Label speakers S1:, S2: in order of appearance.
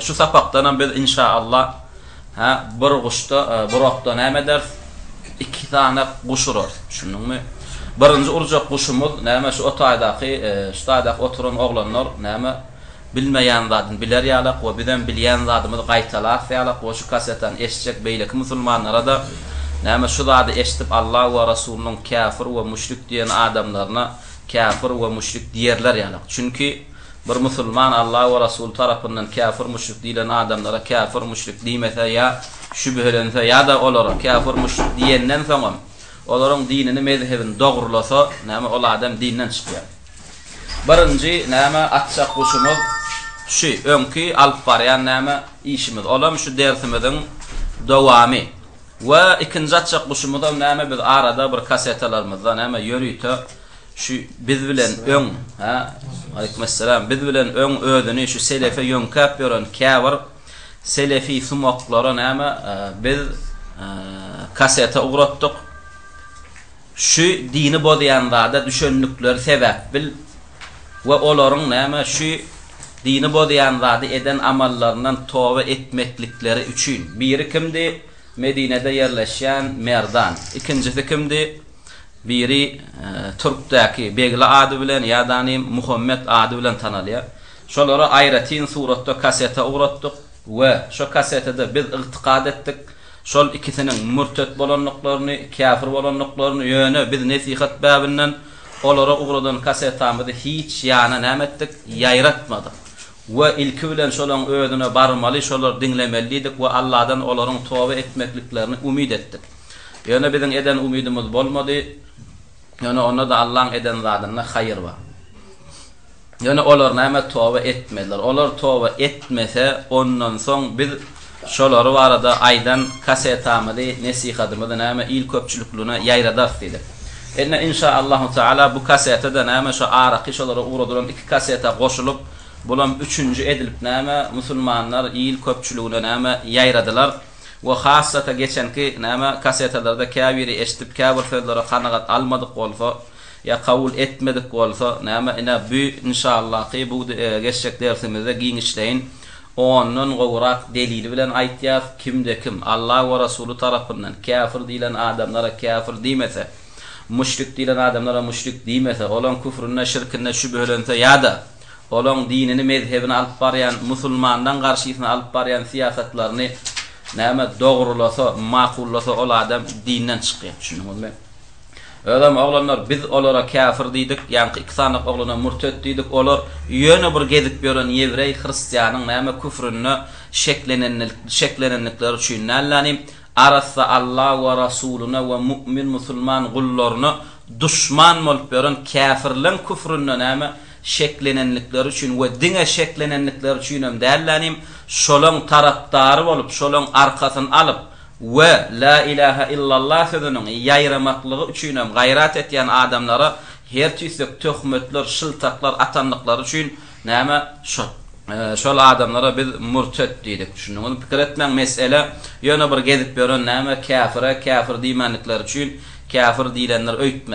S1: Şu sapakdanam biz inşa Allah hä bir guşda bir okda näme ederis iki sany guş urarys düşündiňmi birinji urjak guşumyz näme şu otaýdaky şu taýdaky oturan oglanlar näme bilmeýän zadyny biler ýalak we bizem bilýän zadymyzy gaýtalas ýalak we şu kasetany eşitjek beýleki musulmanlara da näme şu zady eşidip Allah we Rasulynyň käfir we müşrik diýen adamlaryna käfir we müşrik diýerler ýalak çünki Bir musulman Alla we Rasuly tarapyndan käfir-müşrik diýlen adamlara käfir-müşrik diýmese ýa şübhelense ýa-da olara käfir-müşrik diýenden soňam olaryň dinini, mezhebini dogrulasa, näme ol adam dinden çykýar. Birinji näme atjak guşumyz şu öňki alyp barýan näme işimiz, olam şu dersimiziň dowamy we ikinji atjak guşumyzam näme biz arada bir kasetalarymyzda näme ýörite Şu biz bilen öň, ha, Aleykümessalam, biz bilen öň özüni şu selefe ýöňkäp ýören käbir selefi sumaklara näme, e, biz e, kasete ugratdyk. Şu dini bozýan zada düşendikleri sebäp bil we olaryň näme şu dini bozýan zady eden amallaryndan toba etmeklikleri üçin. Biri kimdi? Medinede ýerleşýän Merdan. Ikinjisi kimdi? Biri Türkdäki Begli ady bilen, ýadanym Muhammet ady bilen tanalýar. Şolary aýratyn suratda kasete ugratdyk we şo kasetede biz ygtykad etdik, şol ikisiniň mürtet bolandyklaryny, käfir bolandyklaryny, ýöne biz nesihat bäbinden olara ugradan kasetamyzy hiç ýana näme etdik, ýaýratmadyk. We ilki bilen şolaň özüne barmaly, şolary diňlemeli diýdik we Alladan olaryň toba etmekliklerini umyt etdik. Ýöne biziň eden umydymyz bolmady, ýöne onda-da Allaň eden zadynda haýyr bar. Ýöne olar näme toba etmediler. Olar toba etmese, ondan soň Biz, Şolary barada aýdan kasetamyzy, nesihatymyzy näme il köpçülikligine ýaýradarys diýdik. Ine inşa Allahu taala bu kasete-de näme şu araky şolara ugradylan iki kaseta goşulyp, bulam üçünji edilip näme musulmanlar il köpçüligine näme ýaýradylar. We hassata geçenki näme kasetalarda käbiri eşdip käbir sözlere kanagat almadyk bolsa, ýa kabul etmedik bolsa näme ine bu inşa Allaky bu geçjek dersimizde giňişleýin Ondan gowurak delili bilen aýtýas, kimde kim Alla we Resuly tarapyndan käfir diýlen adamlara käfir diýmese, müşrik diýlen adamlara müşrik diýmese, olaň küfründe, şirkinde şübhelense ýa-da olaň dinini, mezhebini alyp barýan, musulmanlaň garşysyna alyp barýan syýasatlaryny, näme, dogrulasa, makullasa, ol adam dinden çykýar. Düşündiňizmi? Özem oglanlar biz olara käfir diýdik, ýaňky iki sany oglana mürtet diýdik, olar ýöne bir gezip ýören ýewreý, hristianyň näme küfründe şeklenendikleri üçin dälläni, arassa Alla we Rasulyna we mu'min musulman gullaryna duşman bolup ýören käfirleň küfründe näme şeklenendikleri üçin we diňe şeklenendikleri üçinem dälläni, şolaň tarapdary bolup, şolaň arkasyny alyp, we La ilaha illallah sözüniň ýaýramaklygy üçinem gaýrat etýän adamlara her tüýsek töhmetler, şyltaklar atandyklary üçin näme şo, şol adamlara biz mürtet diýdik. Düşündiňizmi? Pikir etmäň, mesele ýöne bir gezip ýören näme käfire käfir diýmändikleri üçin käfir diýlendir öýtmäň.